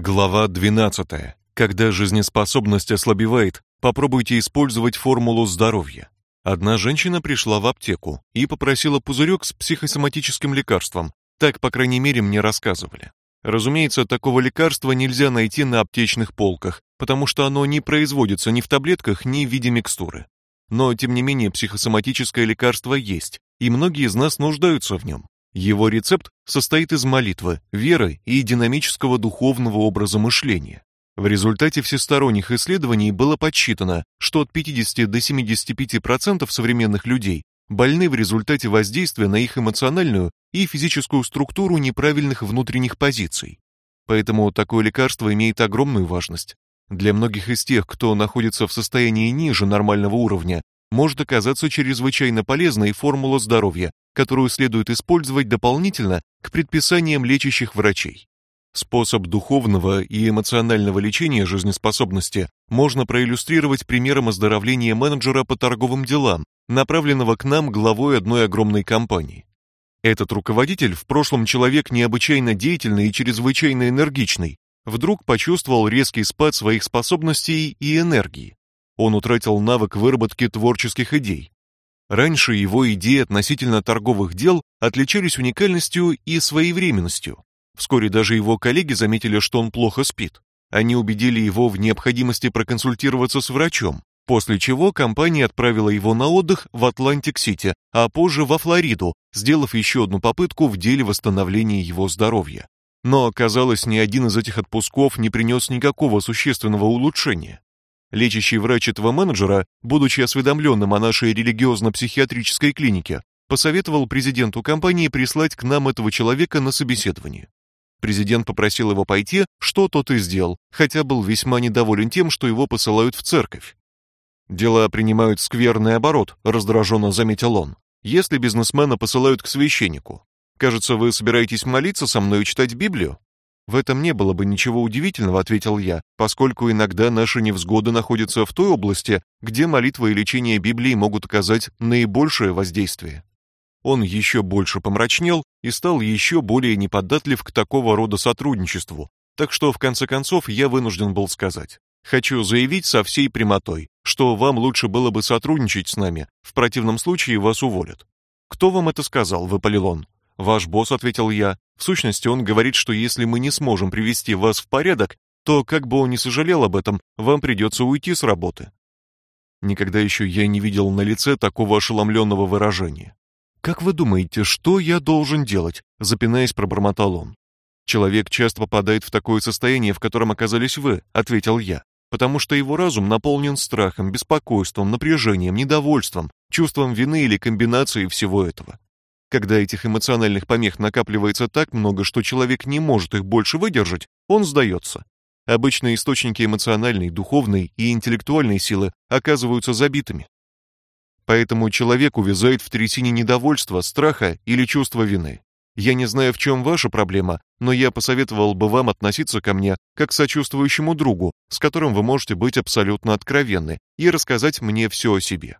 Глава 12. Когда жизнеспособность ослабевает, попробуйте использовать формулу здоровья. Одна женщина пришла в аптеку и попросила пузырек с психосоматическим лекарством. Так, по крайней мере, мне рассказывали. Разумеется, такого лекарства нельзя найти на аптечных полках, потому что оно не производится ни в таблетках, ни в виде микстуры. Но тем не менее психосоматическое лекарство есть, и многие из нас нуждаются в нем. Его рецепт состоит из молитвы, веры и динамического духовного образа мышления. В результате всесторонних исследований было подсчитано, что от 50 до 75% современных людей больны в результате воздействия на их эмоциональную и физическую структуру неправильных внутренних позиций. Поэтому такое лекарство имеет огромную важность. Для многих из тех, кто находится в состоянии ниже нормального уровня, может оказаться чрезвычайно полезной формула здоровья, которую следует использовать дополнительно к предписаниям лечащих врачей. Способ духовного и эмоционального лечения жизнеспособности можно проиллюстрировать примером оздоровления менеджера по торговым делам, направленного к нам главой одной огромной компании. Этот руководитель, в прошлом человек необычайно деятельный и чрезвычайно энергичный, вдруг почувствовал резкий спад своих способностей и энергии. Он утратил навык выработки творческих идей. Раньше его идеи относительно торговых дел отличались уникальностью и своевременностью. Вскоре даже его коллеги заметили, что он плохо спит. Они убедили его в необходимости проконсультироваться с врачом, после чего компания отправила его на отдых в Атлантик-Сити, а позже во Флориду, сделав еще одну попытку в деле восстановления его здоровья. Но оказалось, ни один из этих отпусков не принес никакого существенного улучшения. Лечащий врач этого менеджера, будучи осведомленным о нашей религиозно-психиатрической клинике, посоветовал президенту компании прислать к нам этого человека на собеседование. Президент попросил его пойти, что тот и сделал, хотя был весьма недоволен тем, что его посылают в церковь. Дела принимают скверный оборот, раздраженно заметил он. Если бизнесмена посылают к священнику, кажется, вы собираетесь молиться со мной и читать Библию? В этом не было бы ничего удивительного, ответил я, поскольку иногда наши невзгоды находятся в той области, где молитва и лечение Библии могут оказать наибольшее воздействие. Он еще больше помрачнел и стал еще более неподатлив к такого рода сотрудничеству. Так что в конце концов я вынужден был сказать: "Хочу заявить со всей прямотой, что вам лучше было бы сотрудничать с нами, в противном случае вас уволят". "Кто вам это сказал?" выпалил он. Ваш босс, ответил я. В сущности, он говорит, что если мы не сможем привести вас в порядок, то как бы он ни сожалел об этом, вам придется уйти с работы. Никогда еще я не видел на лице такого ошеломленного выражения. Как вы думаете, что я должен делать? запинаясь, пробормотал он. Человек часто попадает в такое состояние, в котором оказались вы, ответил я, потому что его разум наполнен страхом, беспокойством, напряжением, недовольством, чувством вины или комбинацией всего этого. Когда этих эмоциональных помех накапливается так много, что человек не может их больше выдержать, он сдается. Обычные источники эмоциональной, духовной и интеллектуальной силы оказываются забитыми. Поэтому человек увязает в трясине недовольства, страха или чувства вины. Я не знаю, в чем ваша проблема, но я посоветовал бы вам относиться ко мне как к сочувствующему другу, с которым вы можете быть абсолютно откровенны и рассказать мне все о себе.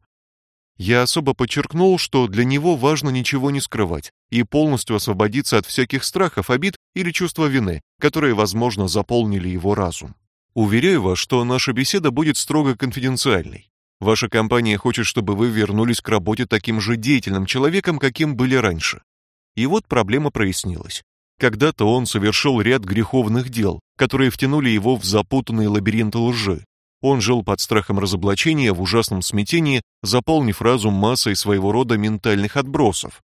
Я особо подчеркнул, что для него важно ничего не скрывать и полностью освободиться от всяких страхов, обид или чувства вины, которые, возможно, заполнили его разум. Уверяю вас, что наша беседа будет строго конфиденциальной. Ваша компания хочет, чтобы вы вернулись к работе таким же деятельным человеком, каким были раньше. И вот проблема прояснилась. Когда-то он совершил ряд греховных дел, которые втянули его в запутанный лабиринт лжи, он жил под страхом разоблачения в ужасном смятении, заполнив разум массой своего рода ментальных отбросов.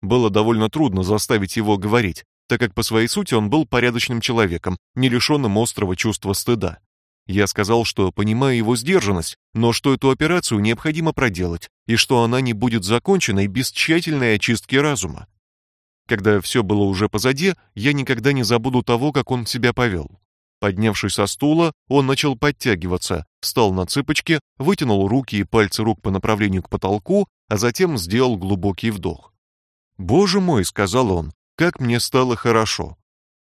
Было довольно трудно заставить его говорить, так как по своей сути он был порядочным человеком, не лишенным острого чувства стыда. Я сказал, что понимаю его сдержанность, но что эту операцию необходимо проделать, и что она не будет закончена без тщательной очистки разума. Когда все было уже позади, я никогда не забуду того, как он себя повел. Поднявшись со стула, он начал подтягиваться, встал на цыпочки, вытянул руки и пальцы рук по направлению к потолку, а затем сделал глубокий вдох. "Боже мой", сказал он. "Как мне стало хорошо".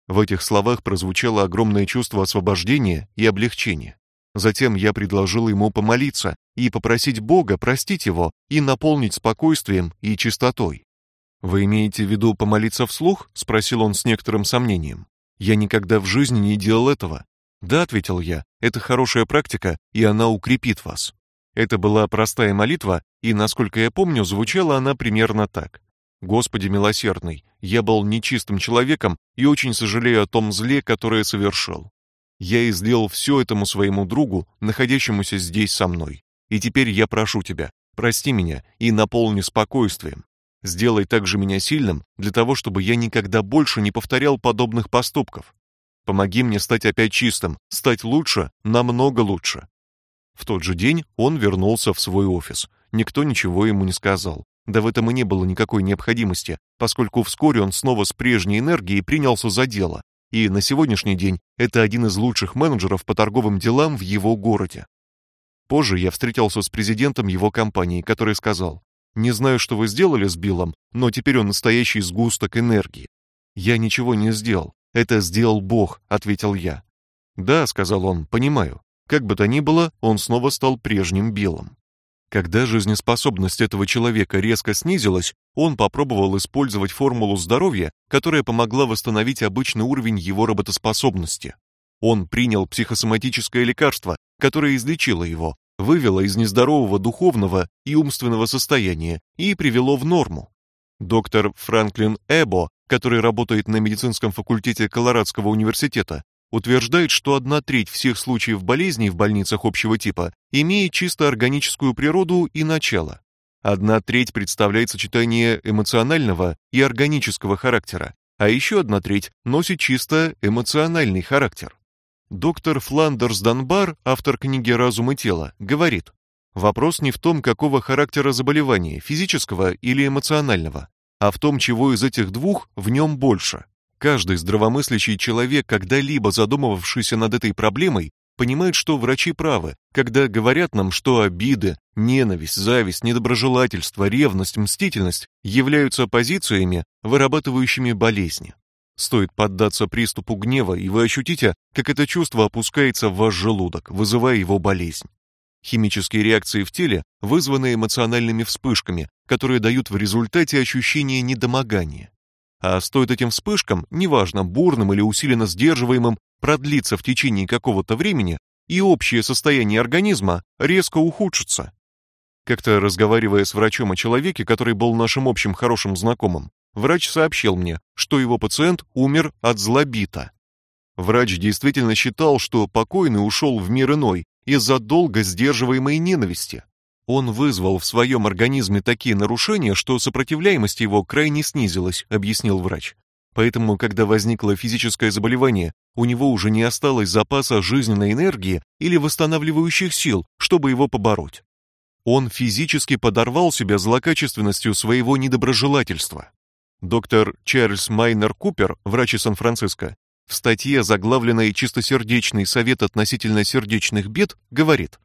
В этих словах прозвучало огромное чувство освобождения и облегчения. Затем я предложил ему помолиться и попросить Бога простить его и наполнить спокойствием и чистотой. Вы имеете в виду помолиться вслух? спросил он с некоторым сомнением. Я никогда в жизни не делал этого. Да, ответил я. Это хорошая практика, и она укрепит вас. Это была простая молитва, и, насколько я помню, звучала она примерно так: Господи милосердный, я был нечистым человеком и очень сожалею о том зле, которое совершил. Я излил все этому своему другу, находящемуся здесь со мной. И теперь я прошу тебя, прости меня и наполни спокойствием. Сделай также меня сильным для того, чтобы я никогда больше не повторял подобных поступков. Помоги мне стать опять чистым, стать лучше, намного лучше. В тот же день он вернулся в свой офис. Никто ничего ему не сказал. Да в этом и не было никакой необходимости, поскольку вскоре он снова с прежней энергией принялся за дело. И на сегодняшний день это один из лучших менеджеров по торговым делам в его городе. Позже я встретился с президентом его компании, который сказал: "Не знаю, что вы сделали с Биллом, но теперь он настоящий сгусток энергии". "Я ничего не сделал. Это сделал Бог", ответил я. "Да", сказал он. "Понимаю. Как бы то ни было, он снова стал прежним Биллом". Когда жизнеспособность этого человека резко снизилась, он попробовал использовать формулу здоровья, которая помогла восстановить обычный уровень его работоспособности. Он принял психосоматическое лекарство, которое излечило его, вывело из нездорового духовного и умственного состояния и привело в норму. Доктор Франклин Эбо, который работает на медицинском факультете Колорадского университета, утверждает, что одна треть всех случаев болезней в больницах общего типа имеет чисто органическую природу и начало. Одна треть представляет сочетание эмоционального и органического характера, а еще одна треть носит чисто эмоциональный характер. Доктор Фландерс Данбар, автор книги Разум и тело, говорит: вопрос не в том, какого характера заболевание, физического или эмоционального, а в том, чего из этих двух в нем больше. Каждый здравомыслящий человек, когда-либо задумывавшийся над этой проблемой, понимает, что врачи правы, когда говорят нам, что обиды, ненависть, зависть, недоброжелательство, ревность, мстительность являются позициями, вырабатывающими болезни. Стоит поддаться приступу гнева, и вы ощутите, как это чувство опускается в ваш желудок, вызывая его болезнь. Химические реакции в теле вызваны эмоциональными вспышками, которые дают в результате ощущение недомогания. А стоит этим вспышкам, неважно, бурным или усиленно сдерживаемым, продлиться в течение какого-то времени, и общее состояние организма резко ухудшится. Как-то разговаривая с врачом о человеке, который был нашим общим хорошим знакомым, врач сообщил мне, что его пациент умер от злобита. Врач действительно считал, что покойный ушел в мир иной из-за долго сдерживаемой ненависти. Он вызвал в своем организме такие нарушения, что сопротивляемость его крайне снизилась, объяснил врач. Поэтому, когда возникло физическое заболевание, у него уже не осталось запаса жизненной энергии или восстанавливающих сил, чтобы его побороть. Он физически подорвал себя злокачественностью своего недоброжелательства. Доктор Чарльз Майнер Купер, врач из Сан-Франциско, в статье, заглавленной «Чистосердечный совет относительно сердечных бед», говорит,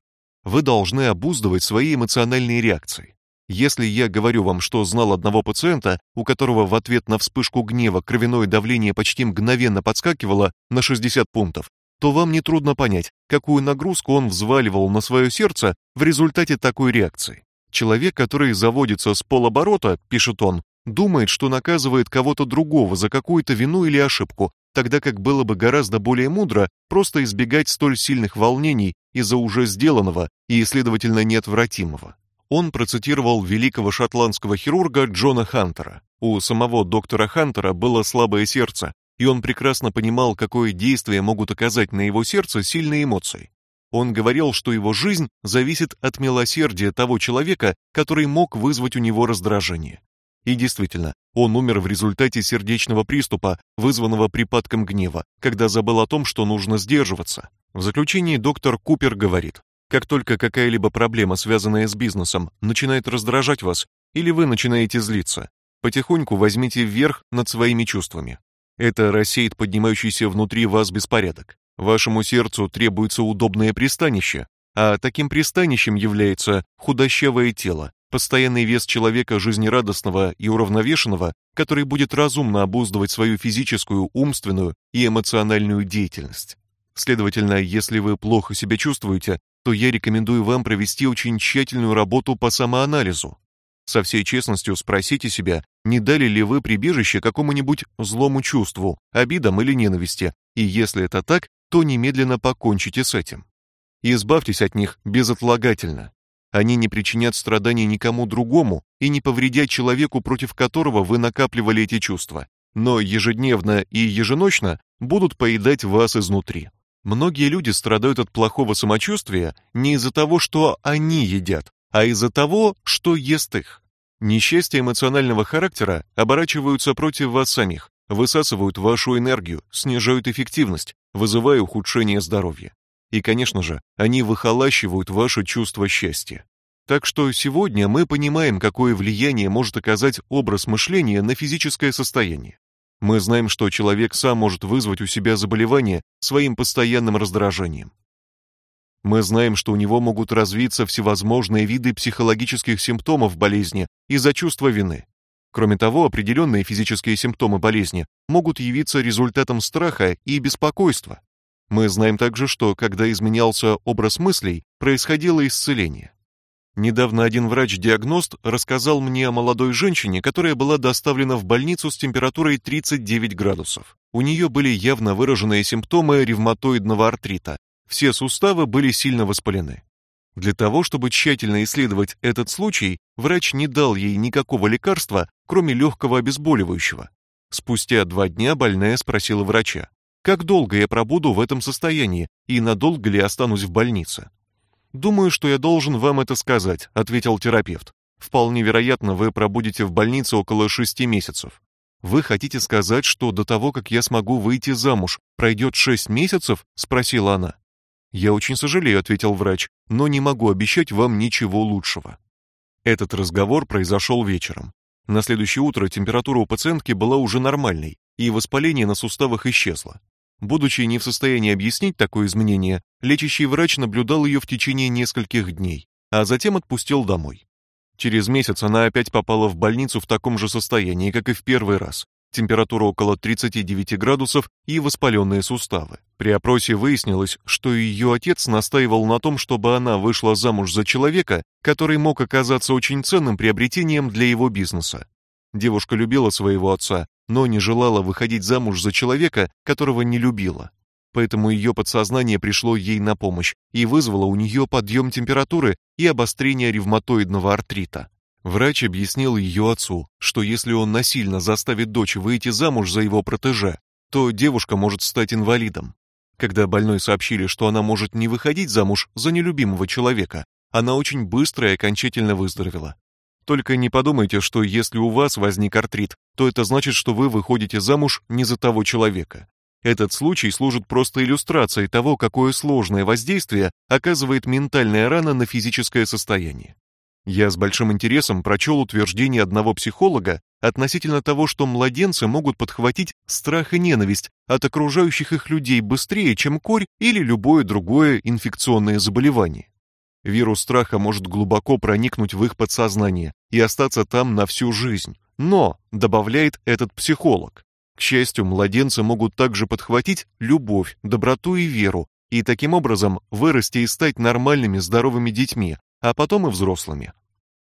вы должны обуздывать свои эмоциональные реакции. Если я говорю вам, что знал одного пациента, у которого в ответ на вспышку гнева кровяное давление почти мгновенно подскакивало на 60 пунктов, то вам не трудно понять, какую нагрузку он взваливал на свое сердце в результате такой реакции. Человек, который заводится с полоборота, пишет он, думает, что наказывает кого-то другого за какую-то вину или ошибку, тогда как было бы гораздо более мудро просто избегать столь сильных волнений из-за уже сделанного и, следовательно, неотвратимого. Он процитировал великого шотландского хирурга Джона Хантера. У самого доктора Хантера было слабое сердце, и он прекрасно понимал, какое действие могут оказать на его сердце сильные эмоции. Он говорил, что его жизнь зависит от милосердия того человека, который мог вызвать у него раздражение. И действительно, он умер в результате сердечного приступа, вызванного припадком гнева, когда забыл о том, что нужно сдерживаться. В заключении доктор Купер говорит: как только какая-либо проблема, связанная с бизнесом, начинает раздражать вас, или вы начинаете злиться, потихоньку возьмите вверх над своими чувствами. Это рассеет поднимающийся внутри вас беспорядок. Вашему сердцу требуется удобное пристанище, а таким пристанищем является худощавое тело, постоянный вес человека жизнерадостного и уравновешенного, который будет разумно обуздывать свою физическую, умственную и эмоциональную деятельность. Следовательно, если вы плохо себя чувствуете, то я рекомендую вам провести очень тщательную работу по самоанализу. Со всей честностью спросите себя, не дали ли вы прибежище какому-нибудь злому чувству, обидам или ненависти, и если это так, то немедленно покончите с этим. Избавьтесь от них безотлагательно. Они не причинят страданий никому другому и не повредят человеку, против которого вы накапливали эти чувства, но ежедневно и еженочно будут поедать вас изнутри. Многие люди страдают от плохого самочувствия не из-за того, что они едят, а из-за того, что ест их. Несчастья эмоционального характера оборачиваются против вас самих, высасывают вашу энергию, снижают эффективность, вызывая ухудшение здоровья. И, конечно же, они выхолащивают ваше чувство счастья. Так что сегодня мы понимаем, какое влияние может оказать образ мышления на физическое состояние. Мы знаем, что человек сам может вызвать у себя заболевание своим постоянным раздражением. Мы знаем, что у него могут развиться всевозможные виды психологических симптомов болезни из-за чувства вины. Кроме того, определенные физические симптомы болезни могут явиться результатом страха и беспокойства. Мы знаем также, что когда изменялся образ мыслей, происходило исцеление. Недавно один врач-диагност рассказал мне о молодой женщине, которая была доставлена в больницу с температурой 39 градусов. У нее были явно выраженные симптомы ревматоидного артрита, все суставы были сильно воспалены. Для того, чтобы тщательно исследовать этот случай, врач не дал ей никакого лекарства, кроме легкого обезболивающего. Спустя два дня больная спросила врача: "Как долго я пробуду в этом состоянии и надолго ли останусь в больнице?" "Думаю, что я должен вам это сказать", ответил терапевт. "Вполне вероятно, вы пробудете в больнице около шести месяцев. Вы хотите сказать, что до того, как я смогу выйти замуж, пройдет шесть месяцев?" спросила она. Я очень сожалею, ответил врач, но не могу обещать вам ничего лучшего. Этот разговор произошел вечером. На следующее утро температура у пациентки была уже нормальной, и воспаление на суставах исчезло. Будучи не в состоянии объяснить такое изменение, лечащий врач наблюдал ее в течение нескольких дней, а затем отпустил домой. Через месяц она опять попала в больницу в таком же состоянии, как и в первый раз, температура около 39 градусов и воспаленные суставы. При опросе выяснилось, что ее отец настаивал на том, чтобы она вышла замуж за человека, который мог оказаться очень ценным приобретением для его бизнеса. Девушка любила своего отца, но не желала выходить замуж за человека, которого не любила. Поэтому ее подсознание пришло ей на помощь и вызвало у нее подъем температуры и обострение ревматоидного артрита. Врач объяснил ее отцу, что если он насильно заставит дочь выйти замуж за его протеже, то девушка может стать инвалидом. Когда больной сообщили, что она может не выходить замуж за нелюбимого человека, она очень быстро и окончательно выздоровела. Только не подумайте, что если у вас возник артрит, то это значит, что вы выходите замуж не за того человека. Этот случай служит просто иллюстрацией того, какое сложное воздействие оказывает ментальная рана на физическое состояние. Я с большим интересом прочел утверждение одного психолога относительно того, что младенцы могут подхватить страх и ненависть от окружающих их людей быстрее, чем корь или любое другое инфекционное заболевание. Вирус страха может глубоко проникнуть в их подсознание и остаться там на всю жизнь. Но, добавляет этот психолог, к счастью, младенцы могут также подхватить любовь, доброту и веру, и таким образом вырасти и стать нормальными здоровыми детьми, а потом и взрослыми.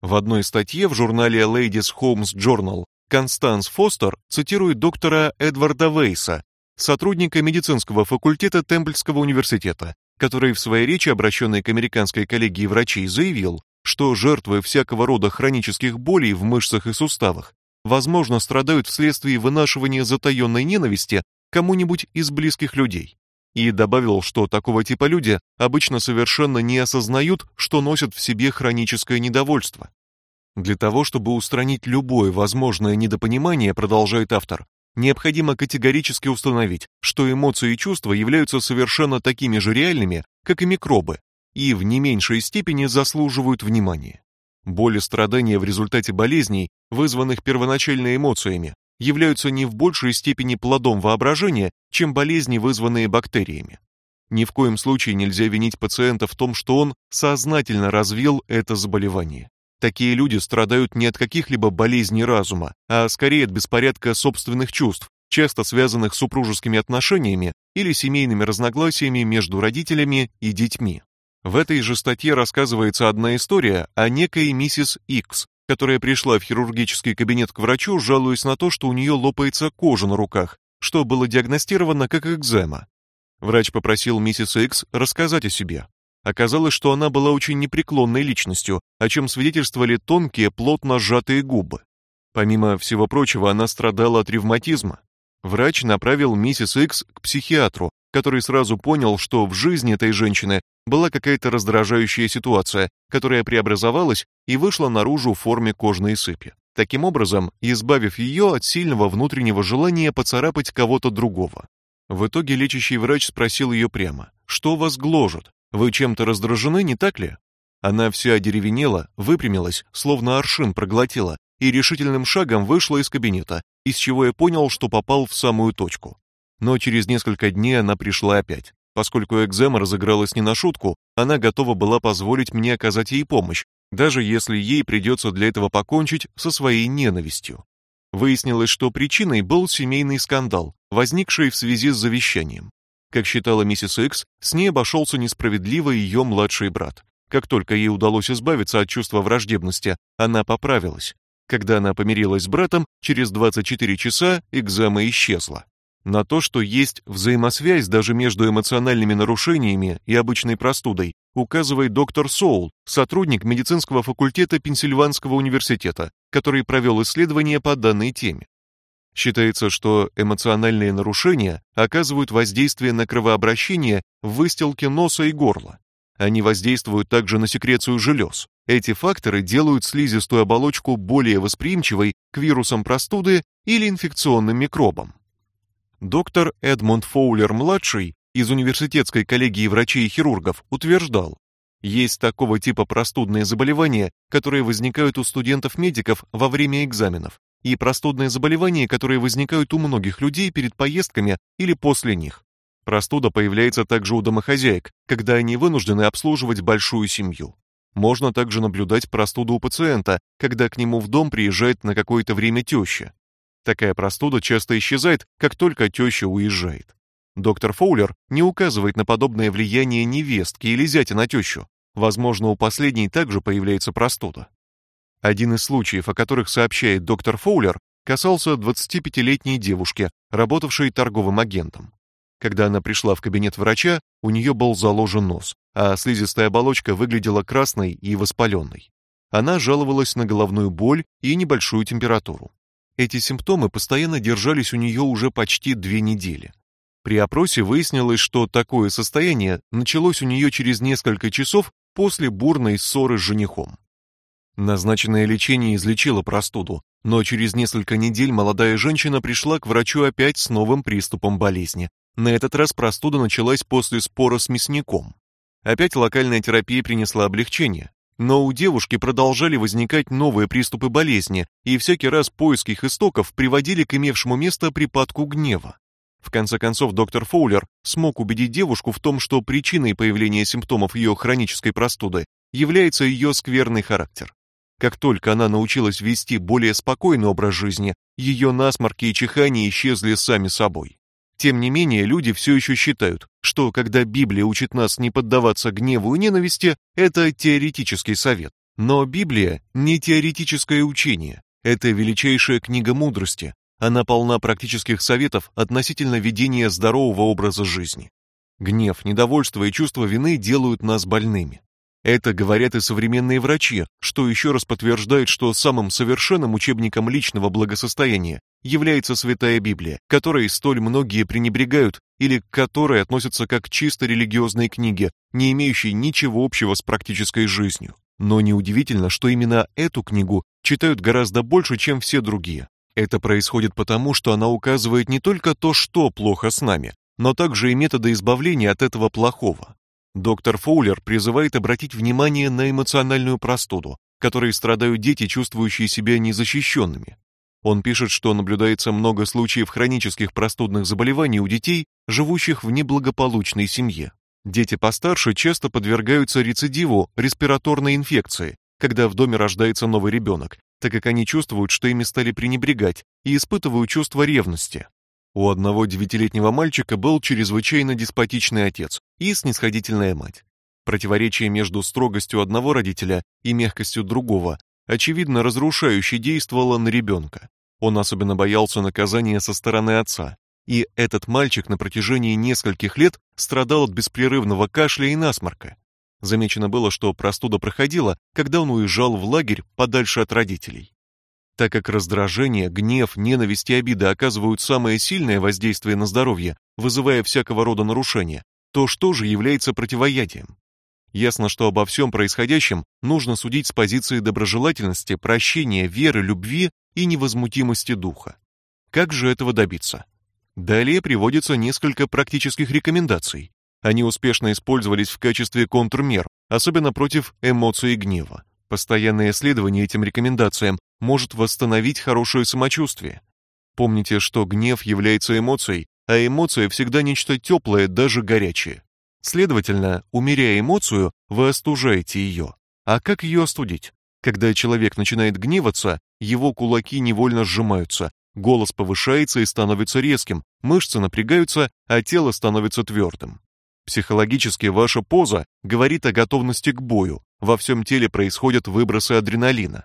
В одной статье в журнале Ladies Homes Journal Констанс Фостер цитирует доктора Эдварда Вейса, сотрудника медицинского факультета Темплского университета, который в своей речи, обращенной к американской коллегии врачей, заявил, что жертвы всякого рода хронических болей в мышцах и суставах возможно страдают вследствие вынашивания затаённой ненависти кому-нибудь из близких людей и добавил, что такого типа люди обычно совершенно не осознают, что носят в себе хроническое недовольство. Для того, чтобы устранить любое возможное недопонимание, продолжает автор, необходимо категорически установить, что эмоции и чувства являются совершенно такими же реальными, как и микробы, и в не меньшей степени заслуживают внимания. Боль и страдания в результате болезней, вызванных первоначально эмоциями, являются не в большей степени плодом воображения, чем болезни, вызванные бактериями. Ни в коем случае нельзя винить пациента в том, что он сознательно развил это заболевание. Такие люди страдают не от каких-либо болезней разума, а скорее от беспорядка собственных чувств, часто связанных с супружескими отношениями или семейными разногласиями между родителями и детьми. В этой же статье рассказывается одна история о некой миссис Икс, которая пришла в хирургический кабинет к врачу, жалуясь на то, что у нее лопается кожа на руках, что было диагностировано как экзема. Врач попросил миссис Икс рассказать о себе. Оказалось, что она была очень непреклонной личностью, о чем свидетельствовали тонкие, плотно сжатые губы. Помимо всего прочего, она страдала от ревматизма. Врач направил миссис Икс к психиатру, который сразу понял, что в жизни этой женщины была какая-то раздражающая ситуация, которая преобразовалась и вышла наружу в форме кожной сыпи. Таким образом, избавив ее от сильного внутреннего желания поцарапать кого-то другого. В итоге лечащий врач спросил ее прямо: "Что вас гложет? Вы чем-то раздражены, не так ли? Она вся одеревенела, выпрямилась, словно аршин проглотила, и решительным шагом вышла из кабинета, из чего я понял, что попал в самую точку. Но через несколько дней она пришла опять. Поскольку экзема разыгралась не на шутку, она готова была позволить мне оказать ей помощь, даже если ей придется для этого покончить со своей ненавистью. Выяснилось, что причиной был семейный скандал, возникший в связи с завещанием. Как считала миссис Икс, с ней обошелся несправедливо ее младший брат. Как только ей удалось избавиться от чувства враждебности, она поправилась. Когда она помирилась с братом, через 24 часа экзема исчезла. На то, что есть взаимосвязь даже между эмоциональными нарушениями и обычной простудой, указывает доктор Соул, сотрудник медицинского факультета Пенсильванского университета, который провел исследование по данной теме. Считается, что эмоциональные нарушения оказывают воздействие на кровообращение в выстилке носа и горла. Они воздействуют также на секрецию желез. Эти факторы делают слизистую оболочку более восприимчивой к вирусам простуды или инфекционным микробам. Доктор Эдмунд Фоулер-младший из университетской коллегии врачей и хирургов утверждал, есть такого типа простудные заболевания, которые возникают у студентов-медиков во время экзаменов, и простудные заболевания, которые возникают у многих людей перед поездками или после них. Простуда появляется также у домохозяек, когда они вынуждены обслуживать большую семью. Можно также наблюдать простуду у пациента, когда к нему в дом приезжает на какое-то время теща. Такая простуда часто исчезает, как только теща уезжает. Доктор Фоулер не указывает на подобное влияние невестки или зятя на тещу. Возможно, у последней также появляется простуда. Один из случаев, о которых сообщает доктор Фоулер, касался 25-летней девушки, работавшей торговым агентом. Когда она пришла в кабинет врача, у нее был заложен нос, а слизистая оболочка выглядела красной и воспаленной. Она жаловалась на головную боль и небольшую температуру. Эти симптомы постоянно держались у нее уже почти две недели. При опросе выяснилось, что такое состояние началось у нее через несколько часов после бурной ссоры с женихом. Назначенное лечение излечило простуду, но через несколько недель молодая женщина пришла к врачу опять с новым приступом болезни. На этот раз простуда началась после спора с мясником. Опять локальная терапия принесла облегчение, но у девушки продолжали возникать новые приступы болезни, и всякий раз поиски их истоков приводили к имевшему место припадку гнева. В конце концов, доктор Фоулер смог убедить девушку в том, что причиной появления симптомов ее хронической простуды является ее скверный характер. Как только она научилась вести более спокойный образ жизни, ее насморки и чихания исчезли сами собой. Тем не менее, люди все еще считают, что когда Библия учит нас не поддаваться гневу и ненависти, это теоретический совет. Но Библия не теоретическое учение, это величайшая книга мудрости. Она полна практических советов относительно ведения здорового образа жизни. Гнев, недовольство и чувство вины делают нас больными. Это говорят и современные врачи, что еще раз подтверждает, что самым совершенным учебником личного благосостояния является Святая Библия, которой столь многие пренебрегают или к которой относятся как к чисто религиозной книге, не имеющей ничего общего с практической жизнью. Но неудивительно, что именно эту книгу читают гораздо больше, чем все другие. Это происходит потому, что она указывает не только то, что плохо с нами, но также и методы избавления от этого плохого. Доктор Фоулер призывает обратить внимание на эмоциональную простуду, которой страдают дети, чувствующие себя незащищенными. Он пишет, что наблюдается много случаев хронических простудных заболеваний у детей, живущих в неблагополучной семье. Дети постарше часто подвергаются рецидиву респираторной инфекции, когда в доме рождается новый ребенок, так как они чувствуют, что ими стали пренебрегать, и испытывают чувство ревности. У одного девятилетнего мальчика был чрезвычайно деспотичный отец и снисходительная мать. Противоречие между строгостью одного родителя и мягкостью другого очевидно разрушающе действовала на ребенка. Он особенно боялся наказания со стороны отца, и этот мальчик на протяжении нескольких лет страдал от беспрерывного кашля и насморка. Замечено было, что простуда проходила, когда он уезжал в лагерь подальше от родителей. Так как раздражение, гнев, ненависть и обида оказывают самое сильное воздействие на здоровье, вызывая всякого рода нарушения, то что же является противоядием? Ясно, что обо всем происходящем нужно судить с позиции доброжелательности, прощения, веры, любви и невозмутимости духа. Как же этого добиться? Далее приводится несколько практических рекомендаций. Они успешно использовались в качестве контрмер, особенно против эмоций гнева. Постоянное следование этим рекомендациям может восстановить хорошее самочувствие. Помните, что гнев является эмоцией, а эмоция всегда нечто теплое, даже горячее. Следовательно, умеряя эмоцию, вы остужаете ее. А как ее остудить? Когда человек начинает гневаться, его кулаки невольно сжимаются, голос повышается и становится резким, мышцы напрягаются, а тело становится твердым. Психологически ваша поза говорит о готовности к бою. Во всем теле происходят выбросы адреналина.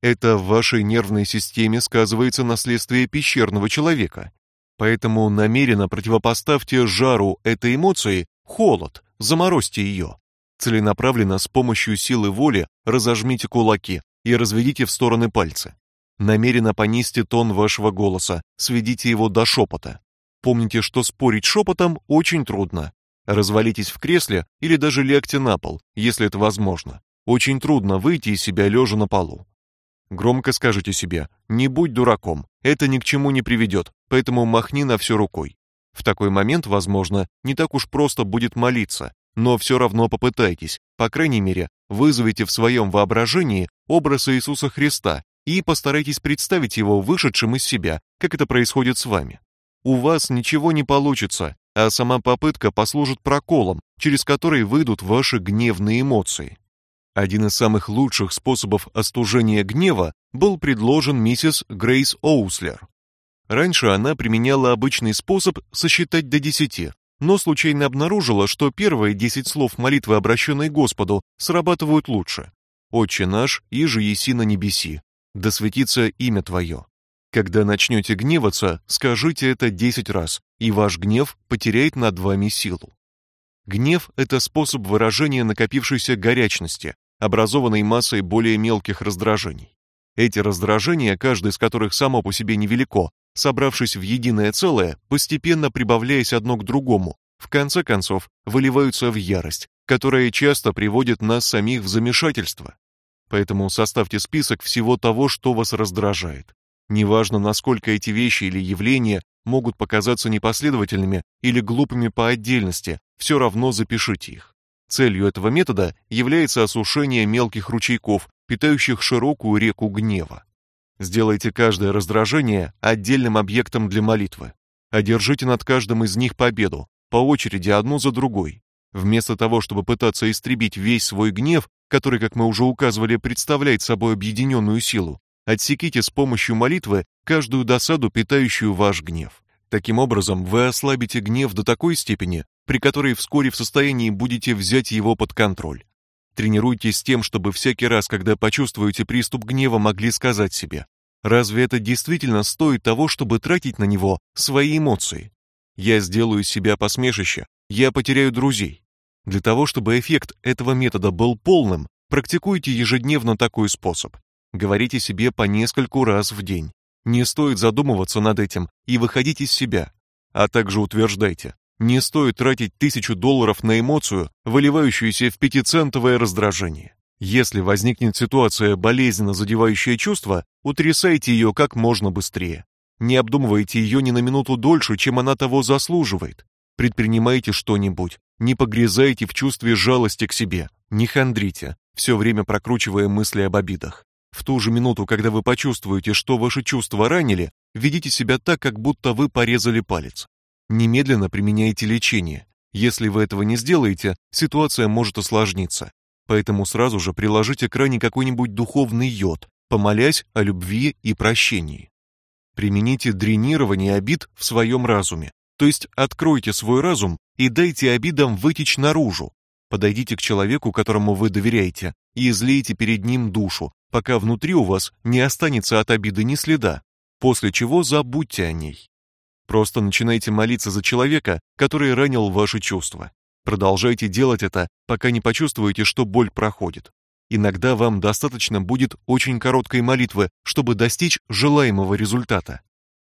Это в вашей нервной системе сказывается на следствии пещерного человека. Поэтому намеренно противопоставьте жару этой эмоции холод, заморозьте ее. Целенаправленно с помощью силы воли разожмите кулаки и разведите в стороны пальцы. Намеренно понизьте тон вашего голоса, сведите его до шепота. Помните, что спорить шепотом очень трудно. Развалитесь в кресле или даже лягте на пол, если это возможно. Очень трудно выйти из себя лежа на полу. Громко скажите себе: "Не будь дураком. Это ни к чему не приведет, поэтому махни на все рукой". В такой момент, возможно, не так уж просто будет молиться, но все равно попытайтесь. По крайней мере, вызовите в своем воображении образ Иисуса Христа и постарайтесь представить его вышедшим из себя, как это происходит с вами. У вас ничего не получится, а сама попытка послужит проколом, через который выйдут ваши гневные эмоции. Один из самых лучших способов остужения гнева был предложен миссис Грейс Оуслер. Раньше она применяла обычный способ сосчитать до десяти, но случайно обнаружила, что первые десять слов молитвы, обращенной Господу, срабатывают лучше. «Отче наш, иже еси на небеси, да светится имя Твое». Когда начнете гневаться, скажите это десять раз, и ваш гнев потеряет над вами силу. Гнев – это способ выражения накопившейся горячности, образованной массой более мелких раздражений. Эти раздражения, каждый из которых само по себе невелико, собравшись в единое целое, постепенно прибавляясь одно к другому, в конце концов выливаются в ярость, которая часто приводит нас самих в замешательство. Поэтому составьте список всего того, что вас раздражает. Неважно, насколько эти вещи или явления могут показаться непоследовательными или глупыми по отдельности, все равно запишите их. Целью этого метода является осушение мелких ручейков, питающих широкую реку гнева. Сделайте каждое раздражение отдельным объектом для молитвы. Одержите над каждым из них победу, по очереди одну за другой. Вместо того, чтобы пытаться истребить весь свой гнев, который, как мы уже указывали, представляет собой объединенную силу, отсеките с помощью молитвы каждую досаду, питающую ваш гнев. Таким образом, вы ослабите гнев до такой степени, при которой вскоре в состоянии будете взять его под контроль. Тренируйтесь с тем, чтобы всякий раз, когда почувствуете приступ гнева, могли сказать себе: разве это действительно стоит того, чтобы тратить на него свои эмоции? Я сделаю себя посмешище, я потеряю друзей. Для того, чтобы эффект этого метода был полным, практикуйте ежедневно такой способ. Говорите себе по нескольку раз в день. Не стоит задумываться над этим и выходить из себя. А также утверждайте: не стоит тратить тысячу долларов на эмоцию, выливающуюся в пятицентовое раздражение. Если возникнет ситуация, болезненно задевающая чувство, утрясайте ее как можно быстрее. Не обдумывайте ее ни на минуту дольше, чем она того заслуживает. Предпринимайте что-нибудь. Не погрязайте в чувстве жалости к себе. Не хандрите, все время прокручивая мысли об обидах. В ту же минуту, когда вы почувствуете, что ваши чувства ранили, ведите себя так, как будто вы порезали палец. Немедленно применяйте лечение. Если вы этого не сделаете, ситуация может осложниться. Поэтому сразу же приложите к ране какой-нибудь духовный йод, помолясь о любви и прощении. Примените дренирование обид в своем разуме, то есть откройте свой разум и дайте обидам вытечь наружу. Подойдите к человеку, которому вы доверяете, и излейте перед ним душу, пока внутри у вас не останется от обиды ни следа, после чего забудьте о ней. Просто начинайте молиться за человека, который ранил ваши чувства. Продолжайте делать это, пока не почувствуете, что боль проходит. Иногда вам достаточно будет очень короткой молитвы, чтобы достичь желаемого результата.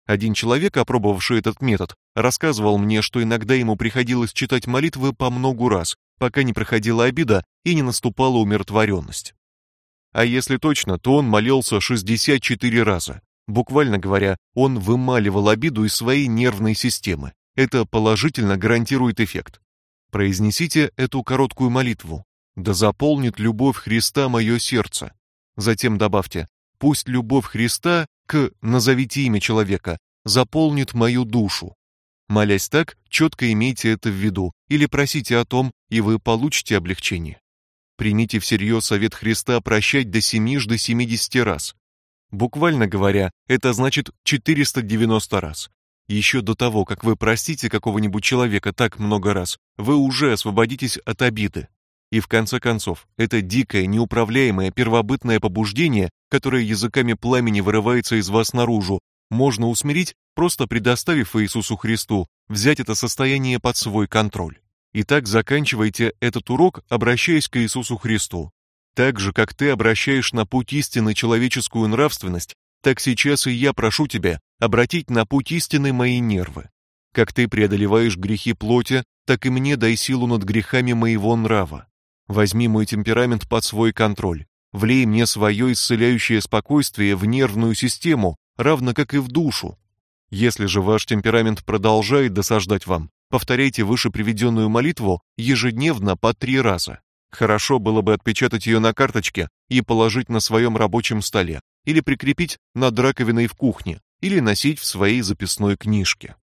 Один человек, опробовавший этот метод, рассказывал мне, что иногда ему приходилось читать молитвы по многу раз, пока не проходила обида и не наступала умиротворенность. А если точно, то он молился 64 раза. Буквально говоря, он вымаливал обиду из своей нервной системы. Это положительно гарантирует эффект. Произнесите эту короткую молитву. Да заполнит любовь Христа мое сердце. Затем добавьте: пусть любовь Христа к назовите имя человека заполнит мою душу. Молясь так, четко имейте это в виду или просите о том, и вы получите облегчение. Примите всерьез совет Христа прощать до семижды семидесяти раз. Буквально говоря, это значит 490 раз. Еще до того, как вы простите какого-нибудь человека так много раз, вы уже освободитесь от обиды. И в конце концов, это дикое, неуправляемое первобытное побуждение, которое языками пламени вырывается из вас наружу, можно усмирить, просто предоставив Иисусу Христу взять это состояние под свой контроль. Итак, заканчивайте этот урок, обращаясь к Иисусу Христу. Так же, как ты обращаешь на путь истины человеческую нравственность, так сейчас и я прошу тебя обратить на путь истины мои нервы. Как ты преодолеваешь грехи плоти, так и мне дай силу над грехами моего нрава. Возьми мой темперамент под свой контроль. Влей мне свое исцеляющее спокойствие в нервную систему, равно как и в душу. Если же ваш темперамент продолжает досаждать вам, повторяйте выше приведенную молитву ежедневно по три раза. Хорошо было бы отпечатать ее на карточке и положить на своем рабочем столе, или прикрепить над раковиной в кухне, или носить в своей записной книжке.